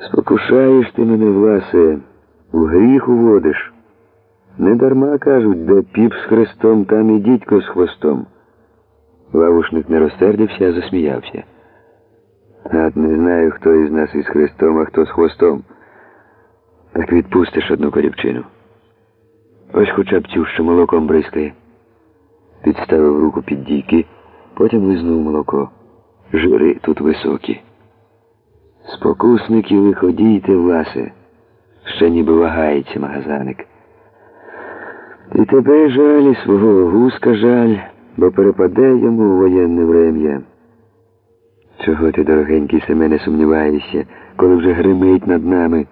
Спокушаєш ти мене, Власе, в гріх уводиш. Недарма кажуть, де піп з хрестом, там і дідько з хвостом. Лавушник не розсердився, а засміявся. От не знаю, хто із нас із хрестом, а хто з хвостом. Так відпустиш одну корівчину. Ось хоча б цю, що молоком бризкає. Підставив руку під дійки, потім лизнув молоко. Жири тут високі. Спокусники виходійте, власе, ще ніби вагається магазаник. І тебе жаль, і свого гуска жаль, бо перепаде йому у воєнне врем'я. Чого ти, дорогенький Семене, сумніваєшся, коли вже гримить над нами?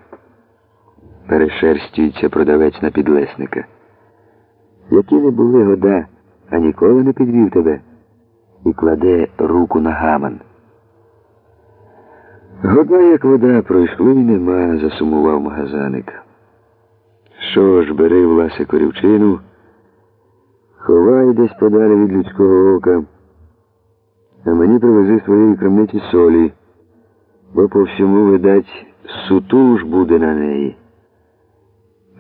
Перешерстюється продавець на підлесника. Які не були года, а ніколи не підвів тебе і кладе руку на гаман. Года, як вода, пройшли й нема, засумував магазаник. Що ж, бери, власе, корівчину, ховай десь подалі від людського ока, а мені привези своєї крамниці солі, бо по всьому, видать, суту ж буде на неї.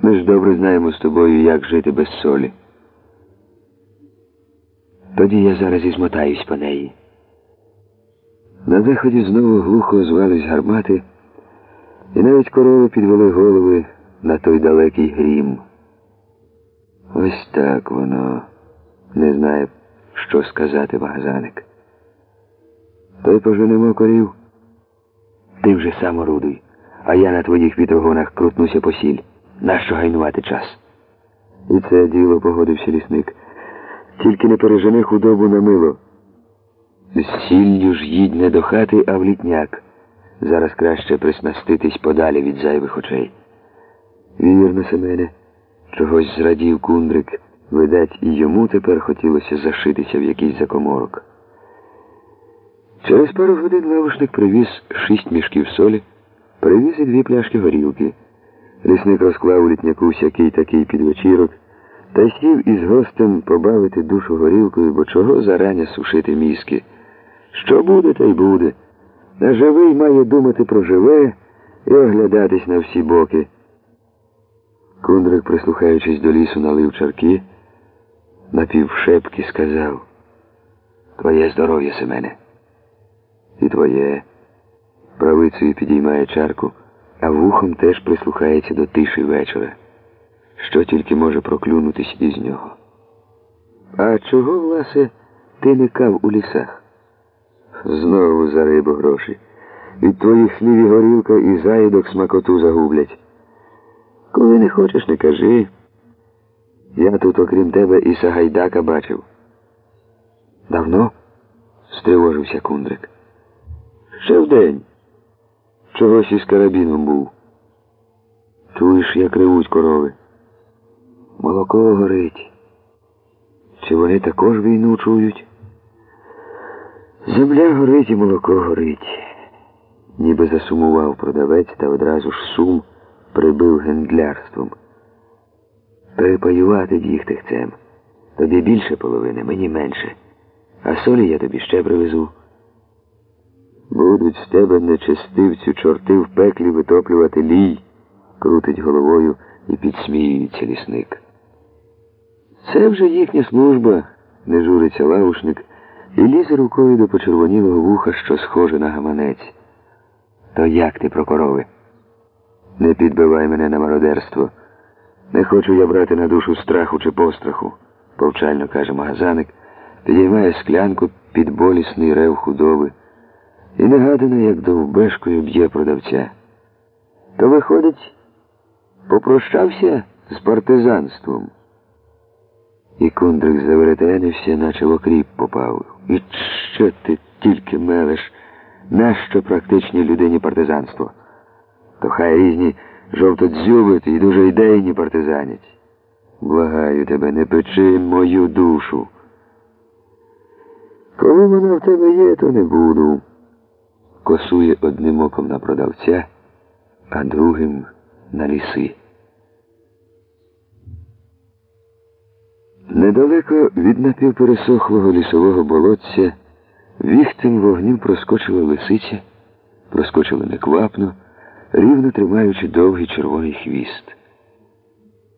Ми ж добре знаємо з тобою, як жити без солі. Тоді я зараз і змотаюсь по неї. На заході знову глухо озвались гармати, і навіть корови підвели голови на той далекий грім. Ось так воно не знає, що сказати магазаник. Той поженемо корів. Ти вже сам орудуй, а я на твоїх вітрогонах крутнуся по сіль. Нащо гайнувати час? І це діло погодився лісник. Тільки не пережени худобу на мило. З сіллю ж їдь не до хати, а в літняк. Зараз краще приснаститись подалі від зайвих очей. Вірно, Семене, чогось зрадів кундрик. Видать, і йому тепер хотілося зашитися в якийсь закоморок. Через пару годин лавушник привіз шість мішків солі, привіз і дві пляшки горілки. Лісник розклав у літняку всякий такий підвечірок та сів із гостем побавити душу горілкою, бо чого зарані сушити мізки. Що буде, та й буде. А живий має думати про живе і оглядатись на всі боки. Кундрик, прислухаючись до лісу, налив чарки, напівшепки сказав Твоє здоров'я, Семене. І твоє. Правицею підіймає чарку, а вухом теж прислухається до тиші вечора. Що тільки може проклюнутись із нього. А чого, власе, ти не кав у лісах? Знову за рибу гроші. Від твоїх слів і горілка і заїдок смакоту загублять. Коли не хочеш, не кажи. Я тут, окрім тебе, і Сагайдака бачив. Давно? стривожився кундрик. Ще вдень. Чогось із карабіном був. Чуєш, як ревуть корови. Молоко горить. Чи вони також війну чують? Земля горить і молоко горить. Ніби засумував продавець та одразу ж сум прибив гендлярством. Перепаювати їх тихцем. Тобі більше половини, мені менше. А солі я тобі ще привезу. Будуть з тебе нечестивцю чорти в пеклі витоплювати лій, крутить головою і підсміюється лісник. Це вже їхня служба, не журиться лавушник, і лізе рукою до почервонілого вуха, що схоже на гаманець. То як ти про корови? Не підбивай мене на мародерство. Не хочу я брати на душу страху чи постраху, повчально каже магазаник, підіймає склянку під болісний рев худоби і негадано, як довбешкою б'є продавця. То, виходить, попрощався з партизанством. І кундрик заверетенився, наче в окріп попав. І що ти тільки мелеш? Нащо практичній людині партизанство? То хай різні жовтодзюби і дуже ідейні партизанять. Благаю тебе, не печи мою душу. Коли вона в тебе є, то не буду. Косує одним оком на продавця, а другим на ліси. Недалеко від напівпересохлого лісового болотця віхтим вогню проскочила лисиця, проскочила неквапно рівно тримаючи довгий червоний хвіст.